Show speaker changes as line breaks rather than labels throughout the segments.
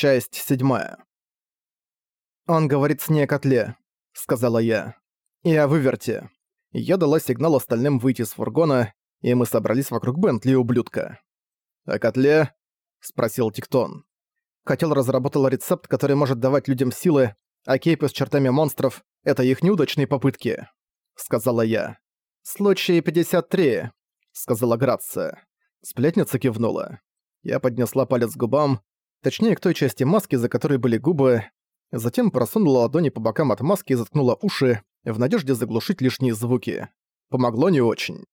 Часть седьмая. «Он говорит с ней о котле», — сказала я. «И о выверте». Я дала сигнал остальным выйти из фургона, и мы собрались вокруг Бентли ублюдка. «О котле?» — спросил Тиктон. Котел разработал рецепт, который может давать людям силы, а кейпы с чертами монстров — это их неудачные попытки», — сказала я. «Случай 53», — сказала Грация. Сплетница кивнула. Я поднесла палец к губам, Точнее, к той части маски, за которой были губы. Затем просунула ладони по бокам от маски и заткнула уши, в надежде заглушить лишние звуки. Помогло не очень.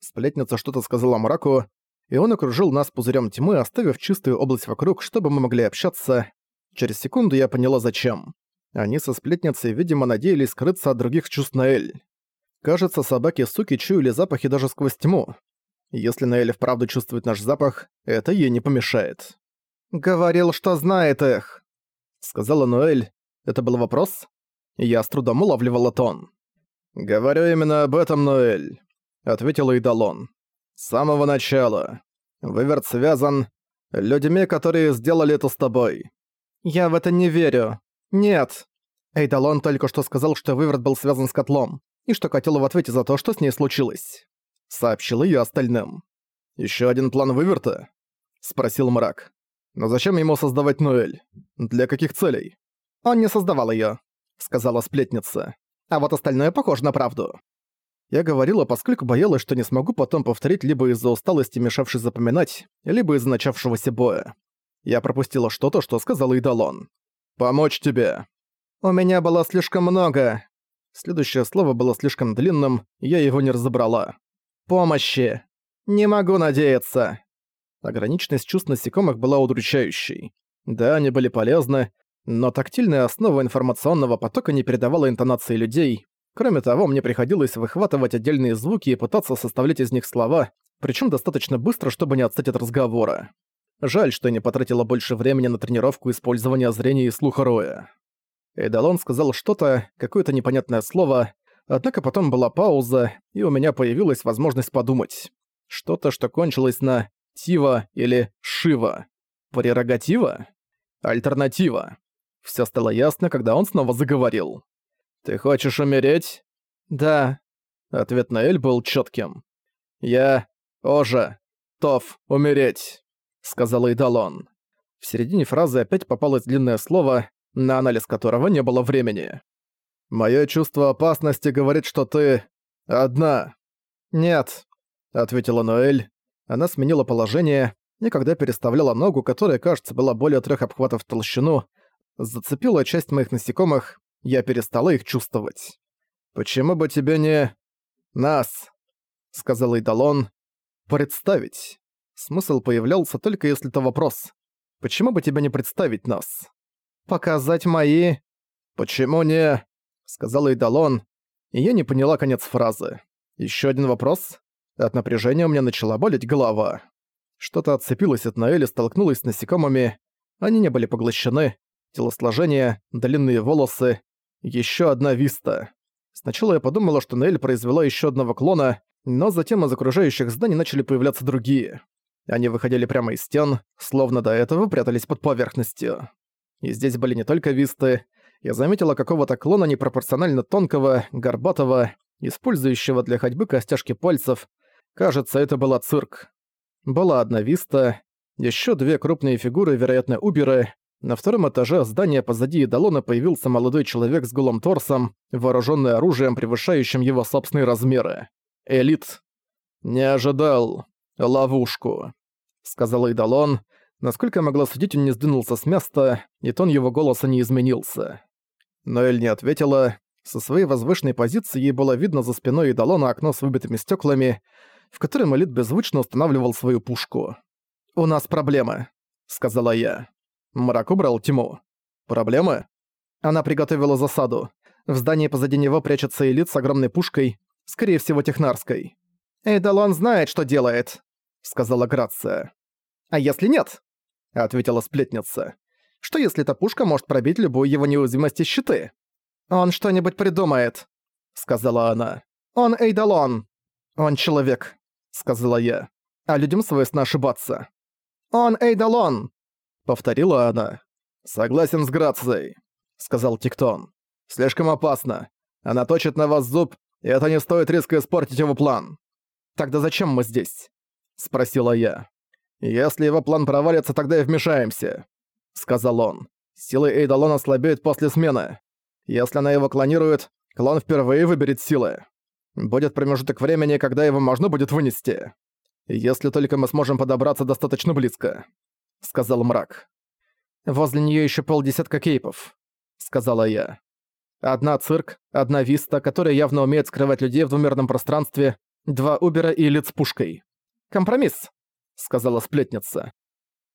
Сплетница что-то сказала мраку, и он окружил нас пузырем тьмы, оставив чистую область вокруг, чтобы мы могли общаться. Через секунду я поняла, зачем. Они со сплетницей, видимо, надеялись скрыться от других чувств Наэль. Кажется, собаки-суки чуяли запахи даже сквозь тьму. Если Наэль вправду чувствует наш запах, это ей не помешает. «Говорил, что знает их», — сказала Ноэль. Это был вопрос? Я с трудом улавливала тон. «Говорю именно об этом, Ноэль», — ответил Идалон. «С самого начала. Выверт связан людьми, которые сделали это с тобой». «Я в это не верю. Нет». Эйдалон только что сказал, что Выверт был связан с котлом, и что котел в ответе за то, что с ней случилось. Сообщил ее остальным. Еще один план Выверта?» — спросил мрак. Но зачем ему создавать Ноэль? Для каких целей? Он не создавал её, сказала сплетница. А вот остальное похоже на правду. Я говорила, поскольку боялась, что не смогу потом повторить либо из-за усталости, мешавшей запоминать, либо из-за начавшегося боя. Я пропустила что-то, что сказал Идалон. «Помочь тебе». «У меня было слишком много». Следующее слово было слишком длинным, я его не разобрала. «Помощи. Не могу надеяться». Ограниченность чувств насекомых была удручающей. Да, они были полезны, но тактильная основа информационного потока не передавала интонации людей. Кроме того, мне приходилось выхватывать отдельные звуки и пытаться составлять из них слова, причем достаточно быстро, чтобы не отстать от разговора. Жаль, что я не потратила больше времени на тренировку использования зрения и слуха Роя. Эдалон сказал что-то, какое-то непонятное слово, однако потом была пауза, и у меня появилась возможность подумать. Что-то, что кончилось на Тива или Шива. Прерогатива? Альтернатива. Всё стало ясно, когда он снова заговорил. «Ты хочешь умереть?» «Да». Ответ на Эль был чётким. «Я... Ожа. Тов. Умереть», — сказал Идалон. В середине фразы опять попалось длинное слово, на анализ которого не было времени. «Моё чувство опасности говорит, что ты... одна». «Нет», — ответила Ноэль, она сменила положение, и когда переставляла ногу, которая, кажется, была более трех обхватов в толщину, зацепила часть моих насекомых, я перестала их чувствовать. «Почему бы тебе не... нас?» — сказал Идалон. «Представить». Смысл появлялся только если это вопрос. «Почему бы тебе не представить нас?» «Показать мои...» «Почему не...» — сказал Идалон, и я не поняла конец фразы. Еще один вопрос?» От напряжения у меня начала болеть голова. Что-то отцепилось от Наэли, столкнулось с насекомыми. Они не были поглощены. Телосложение, длинные волосы. Еще одна виста. Сначала я подумала, что Наэль произвела еще одного клона, но затем из окружающих зданий начали появляться другие. Они выходили прямо из стен, словно до этого прятались под поверхностью. И здесь были не только висты. Я заметила какого-то клона непропорционально тонкого, горбатого, использующего для ходьбы костяшки пальцев, Кажется, это была цирк. Была одна виста, еще две крупные фигуры, вероятно, уберы. На втором этаже здания позади Идалона появился молодой человек с голым торсом, вооруженный оружием, превышающим его собственные размеры. Элит. «Не ожидал. Ловушку», — сказал Идалон. Насколько могла судить, он не сдвинулся с места, и тон его голоса не изменился. Но Эль не ответила. Со своей возвышенной позиции ей было видно за спиной Идалона окно с выбитыми стеклами, в котором Элит беззвучно устанавливал свою пушку. «У нас проблемы», — сказала я. Мрак убрал тьму. «Проблемы?» Она приготовила засаду. В здании позади него прячется Элит с огромной пушкой, скорее всего, технарской. «Эйдалон знает, что делает», — сказала Грация. «А если нет?» — ответила сплетница. «Что если эта пушка может пробить любую его неуязвимость и щиты?» «Он что-нибудь придумает», — сказала она. «Он Эйдалон. Он человек сказала я. «А людям свойственно ошибаться». «Он Эйдалон!» — повторила она. «Согласен с Грацией», — сказал Тиктон. «Слишком опасно. Она точит на вас зуб, и это не стоит риска испортить его план». «Тогда зачем мы здесь?» — спросила я. «Если его план провалится, тогда и вмешаемся», — сказал он. «Силы Эйдалона слабеют после смены. Если она его клонирует, клон впервые выберет силы. Будет промежуток времени, когда его можно будет вынести. Если только мы сможем подобраться достаточно близко», — сказал мрак. «Возле неё ещё полдесятка кейпов», — сказала я. «Одна цирк, одна виста, которая явно умеет скрывать людей в двумерном пространстве, два убера и лиц пушкой. Компромисс», — сказала сплетница.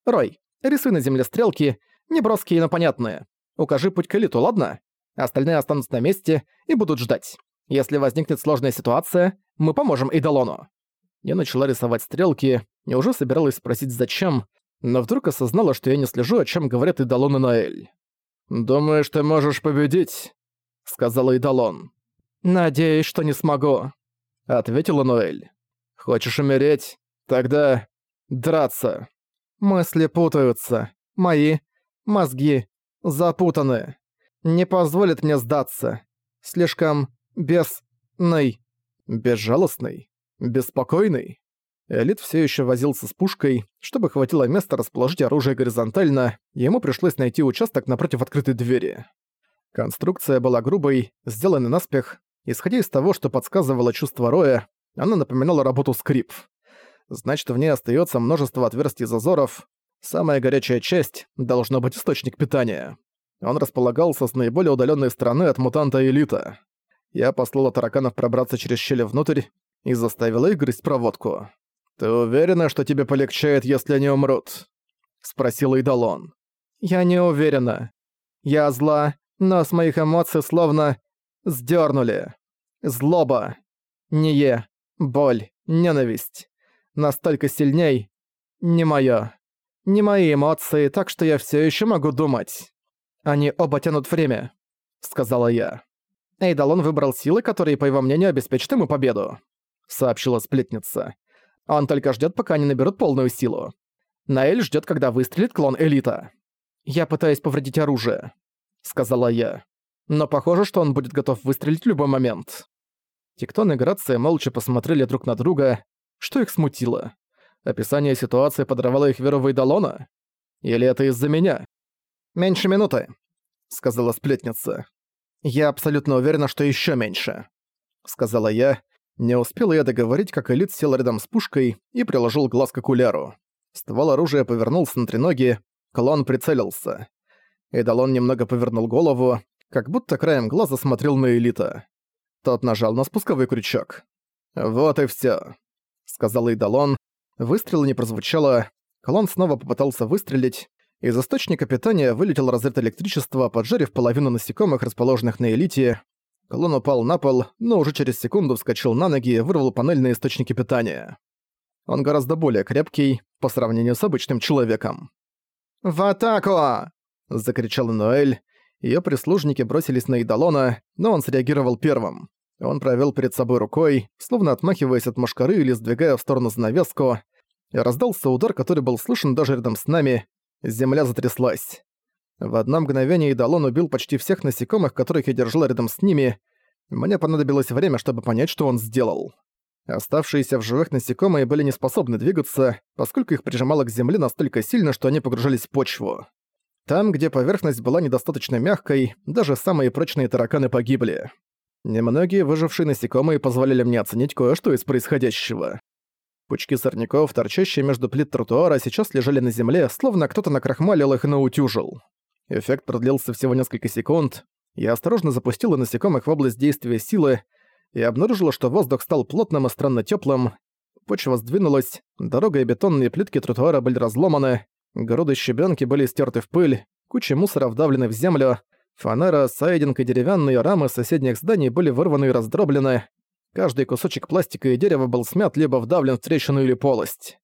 «Рой, рисуй на земле стрелки, неброские, но понятные. Укажи путь к элиту, ладно? Остальные останутся на месте и будут ждать. Если возникнет сложная ситуация, мы поможем Эйдалону». Я начала рисовать стрелки и уже собиралась спросить зачем, но вдруг осознала, что я не слежу, о чем говорят Идалон и Наэль. «Думаешь, ты можешь победить?» — сказала Идалон. «Надеюсь, что не смогу», — ответила Ноэль. «Хочешь умереть? Тогда драться». Мысли путаются. Мои мозги запутаны. Не позволит мне сдаться. Слишком бесный. Безжалостный. Беспокойный. Элит все еще возился с пушкой. Чтобы хватило места расположить оружие горизонтально, ему пришлось найти участок напротив открытой двери. Конструкция была грубой, сделанной наспех. Исходя из того, что подсказывало чувство Роя, она напоминала работу скрип. Значит, в ней остается множество отверстий зазоров. Самая горячая часть должна быть источник питания. Он располагался с наиболее удаленной стороны от мутанта Элита. Я послала тараканов пробраться через щели внутрь и заставила их грызть проводку. «Ты уверена, что тебе полегчает, если они умрут?» — спросил Идалон. «Я не уверена. Я зла, но с моих эмоций словно сдернули. Злоба. Не боль, ненависть. Настолько сильней. Не моё. Не мои эмоции, так что я все еще могу думать. Они оба тянут время», — сказала я. Эйдалон выбрал силы, которые, по его мнению, обеспечат ему победу», — сообщила сплетница. Он только ждет, пока они наберут полную силу. Наэль ждет, когда выстрелит клон Элита. «Я пытаюсь повредить оружие», — сказала я. «Но похоже, что он будет готов выстрелить в любой момент». Тектон и Грация молча посмотрели друг на друга. Что их смутило? Описание ситуации подорвало их веру в Эйдалона? Или это из-за меня? «Меньше минуты», — сказала сплетница. «Я абсолютно уверена, что еще меньше», — сказала я, не успел я договорить, как Элит сел рядом с пушкой и приложил глаз к окуляру. Ствол оружия повернулся на треноги, клон прицелился. Эдалон немного повернул голову, как будто краем глаза смотрел на Элита. Тот нажал на спусковой крючок. «Вот и всё», — сказал Эйдалон. Выстрела не прозвучало. Клон снова попытался выстрелить. Из источника питания вылетел разряд электричества, поджарив половину насекомых, расположенных на Элите. Клон упал на пол, но уже через секунду вскочил на ноги и вырвал панельные источники питания. Он гораздо более крепкий по сравнению с обычным человеком. «В атаку!» – закричал Ноэль. Её прислужники бросились на Идалона, но он среагировал первым. Он провёл перед собой рукой, словно отмахиваясь от мошкары или сдвигая в сторону занавеску, и раздался удар, который был слышен даже рядом с нами. Земля затряслась. В одно мгновение Идалон убил почти всех насекомых, которых я держал рядом с ними. Мне понадобилось время, чтобы понять, что он сделал. Оставшиеся в живых насекомые были не способны двигаться, поскольку их прижимало к земле настолько сильно, что они погружались в почву. Там, где поверхность была недостаточно мягкой, даже самые прочные тараканы погибли. Немногие выжившие насекомые позволили мне оценить кое-что из происходящего. Пучки сорняков, торчащие между плит тротуара, сейчас лежали на земле, словно кто-то накрахмалил их и наутюжил. Эффект продлился всего несколько секунд. Я осторожно запустила насекомых в область действия силы и обнаружила, что воздух стал плотным и странно тёплым. Почва сдвинулась, дорога и бетонные плитки тротуара были разломаны, груды щебенки были стерты в пыль, куча мусора вдавлены в землю, фанера, сайдинг и деревянные рамы соседних зданий были вырваны и раздроблены, каждый кусочек пластика и дерева был смят либо вдавлен в трещину или полость.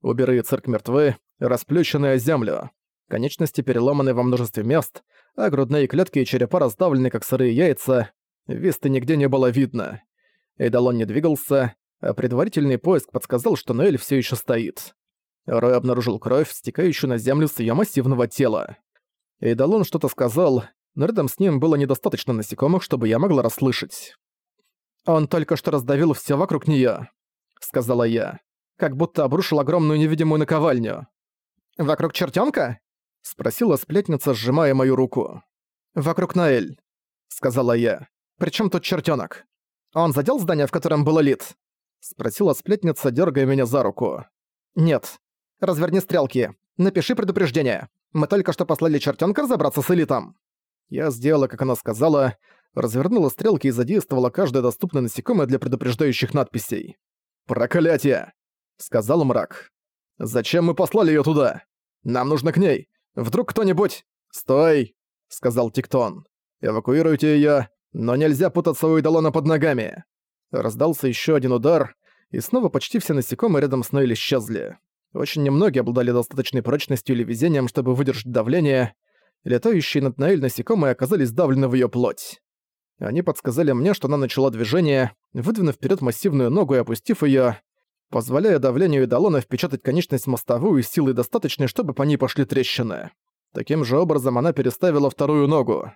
Уберы цирк мертвы, расплющены о землю. Конечности переломаны во множестве мест, а грудные клетки и черепа раздавлены, как сырые яйца. Висты нигде не было видно. Эйдалон не двигался, а предварительный поиск подсказал, что Ноэль все еще стоит. Рой обнаружил кровь, стекающую на землю с ее массивного тела. Эйдалон что-то сказал, но рядом с ним было недостаточно насекомых, чтобы я могла расслышать. «Он только что раздавил все вокруг неё», — сказала я, как будто обрушил огромную невидимую наковальню. «Вокруг чертёнка?» — спросила сплетница, сжимая мою руку. «Вокруг Наэль», — сказала я. «Причём тут чертёнок? Он задел здание, в котором был элит?» — спросила сплетница, дёргая меня за руку. «Нет. Разверни стрелки. Напиши предупреждение. Мы только что послали чертёнка разобраться с элитом». Я сделала, как она сказала, развернула стрелки и задействовала каждое доступное насекомое для предупреждающих надписей. «Проклятие!» — сказал мрак. «Зачем мы послали её туда? Нам нужно к ней. Вдруг кто-нибудь...» «Стой!» — сказал Тиктон. «Эвакуируйте её, но нельзя путаться у идолона под ногами». Раздался ещё один удар, и снова почти все насекомые рядом с Ноэль исчезли. Очень немногие обладали достаточной прочностью или везением, чтобы выдержать давление. Летающие над Наэль насекомые оказались давлены в её плоть. Они подсказали мне, что она начала движение, выдвинув вперед массивную ногу и опустив ее, позволяя давлению Эдалона впечатать конечность мостовую силой достаточной, чтобы по ней пошли трещины. Таким же образом она переставила вторую ногу.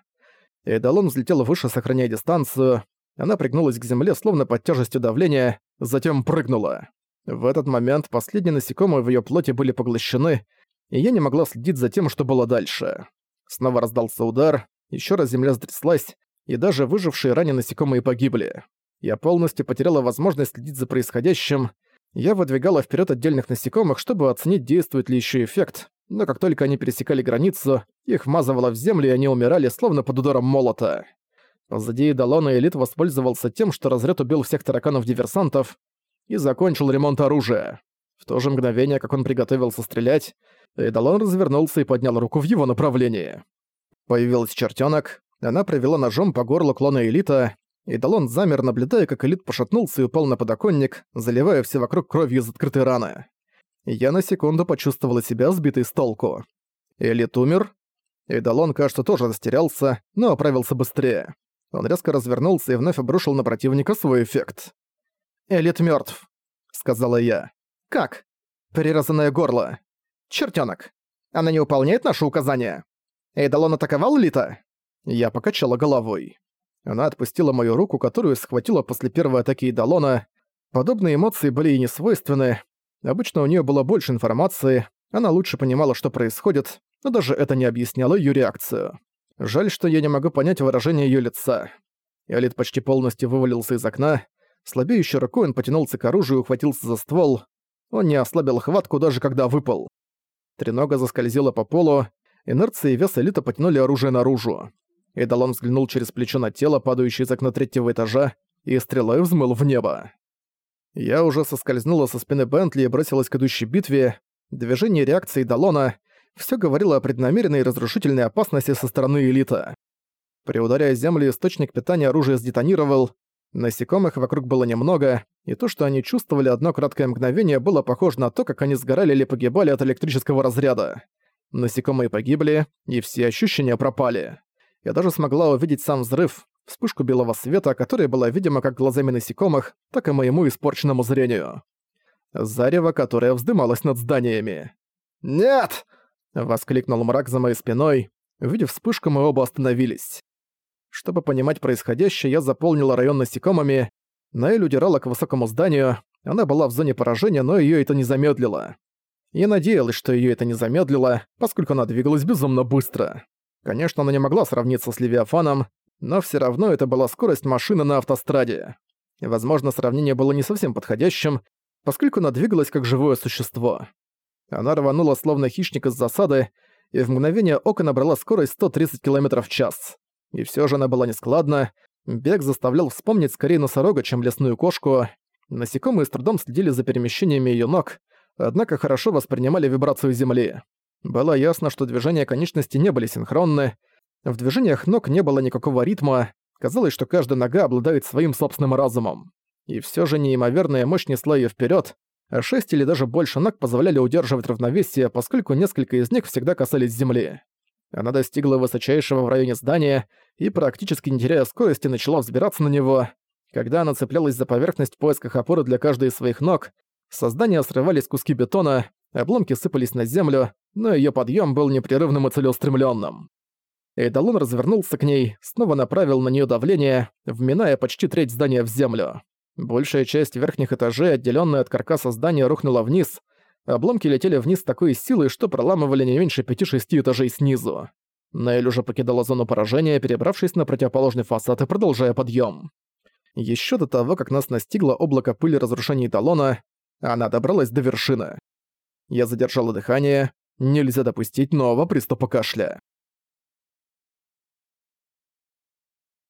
Эдалон взлетел выше, сохраняя дистанцию. Она пригнулась к земле, словно под тяжестью давления, затем прыгнула. В этот момент последние насекомые в ее плоти были поглощены, и я не могла следить за тем, что было дальше. Снова раздался удар, еще раз земля стряслась, и даже выжившие ранее насекомые погибли. Я полностью потеряла возможность следить за происходящим. Я выдвигала вперед отдельных насекомых, чтобы оценить, действует ли еще эффект, но как только они пересекали границу, их вмазывало в землю, и они умирали, словно под ударом молота. Позади Эдалона Элит воспользовался тем, что разряд убил всех тараканов-диверсантов и закончил ремонт оружия. В то же мгновение, как он приготовился стрелять, Эдалон развернулся и поднял руку в его направлении. Появился чертенок, она провела ножом по горлу клона Элита, и Далон замер, наблюдая, как Элит пошатнулся и упал на подоконник, заливая все вокруг кровью из открытой раны. Я на секунду почувствовала себя сбитой с толку. Элит умер. Эдалон, кажется, тоже растерялся, но оправился быстрее. Он резко развернулся и вновь обрушил на противника свой эффект. «Элит мертв, сказала я. «Как?» «Перерезанное горло. Чертёнок. Она не выполняет наши указания. Эйдалон атаковал Лита?» Я покачала головой. Она отпустила мою руку, которую схватила после первой атаки Идалона. Подобные эмоции были ей не свойственны. Обычно у нее было больше информации, она лучше понимала, что происходит, но даже это не объясняло ее реакцию. Жаль, что я не могу понять выражение ее лица. Элит почти полностью вывалился из окна. Слабеющей рукой он потянулся к оружию и ухватился за ствол. Он не ослабил хватку, даже когда выпал. Тренога заскользила по полу, инерция и вес Элита потянули оружие наружу. Эдалон взглянул через плечо на тело, падающее из окна третьего этажа, и стрелой взмыл в небо. Я уже соскользнула со спины Бентли и бросилась к идущей битве. Движение реакции Далона все говорило о преднамеренной разрушительной опасности со стороны элита. При ударе о землю источник питания оружия сдетонировал, насекомых вокруг было немного, и то, что они чувствовали одно краткое мгновение, было похоже на то, как они сгорали или погибали от электрического разряда. Насекомые погибли, и все ощущения пропали. Я даже смогла увидеть сам взрыв, вспышку белого света, которая была видима как глазами насекомых, так и моему испорченному зрению. Зарево, которое вздымалось над зданиями. «Нет!» — воскликнул мрак за моей спиной. Увидев вспышку, мы оба остановились. Чтобы понимать происходящее, я заполнила район насекомыми. Наэль удирала к высокому зданию. Она была в зоне поражения, но её это не замедлило. Я надеялась, что её это не замедлило, поскольку она двигалась безумно быстро. Конечно, она не могла сравниться с Левиафаном, но все равно это была скорость машины на автостраде. Возможно, сравнение было не совсем подходящим, поскольку она двигалась как живое существо. Она рванула словно хищник из засады, и в мгновение ока набрала скорость 130 км в час. И все же она была нескладна, бег заставлял вспомнить скорее носорога, чем лесную кошку. Насекомые с трудом следили за перемещениями ее ног, однако хорошо воспринимали вибрацию земли. Было ясно, что движения конечности не были синхронны, в движениях ног не было никакого ритма, казалось, что каждая нога обладает своим собственным разумом. И все же неимоверная мощь несла ее вперед, а шесть или даже больше ног позволяли удерживать равновесие, поскольку несколько из них всегда касались земли. Она достигла высочайшего в районе здания и, практически не теряя скорости, начала взбираться на него. Когда она цеплялась за поверхность в поисках опоры для каждой из своих ног, со здания срывались куски бетона, обломки сыпались на землю, но её подъём был непрерывным и целеустремлённым. Эйдалон развернулся к ней, снова направил на нее давление, вминая почти треть здания в землю. Большая часть верхних этажей, отделенная от каркаса здания, рухнула вниз. Обломки летели вниз с такой силой, что проламывали не меньше пяти-шести этажей снизу. Наэль уже покидала зону поражения, перебравшись на противоположный фасад и продолжая подъем. Еще до того, как нас настигло облако пыли разрушений талона, она добралась до вершины. Я задержала дыхание, нельзя допустить нового приступа кашля.